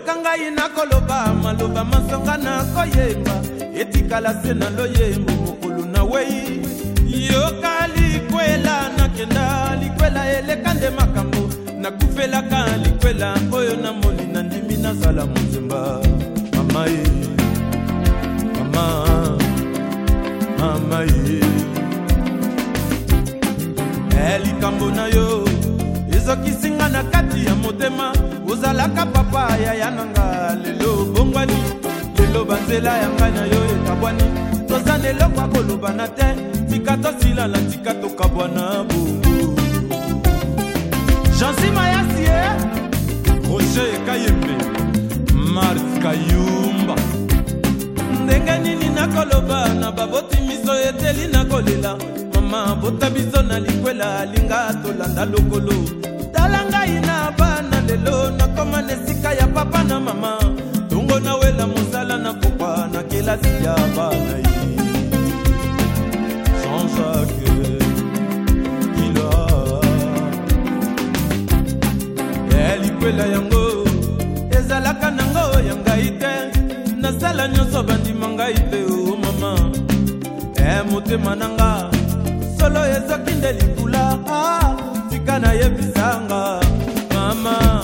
yoka ngai nakoloba maloba masonga nakoyemba etikala se na loyembo mokolo na wei yoka likwela nakenda likwela eleka nde makambo nakufelaka likwela oyo namoni na ndimi nazala mozemba mama ye mama mama ye eh, likambo na yo ezokisinga na kati ya motema ozalaka papa yaya na nga lelo bongwani lelo banzela ya ngai na yo ekabwani toza na eloko akolobana te tika tosilala tika tokabwana bongo jansi mayasi e roger ekayembe mars kayumba ndenge nini nakoloba na baboti miso eteli nakolela mama bota biso na likwela linga tolanda lokolo tala ngai na bana lelo nakoma na esika ya papa na mama ntongo nawela mosala na pokwa na kelasi ya bana ye jean-jacques likwela yango ezalaka nango ya ngai te nasala nyonso bandima ngai o oh mama e motema na nga solo ezoki nde libula ah, tika nayebisanga mama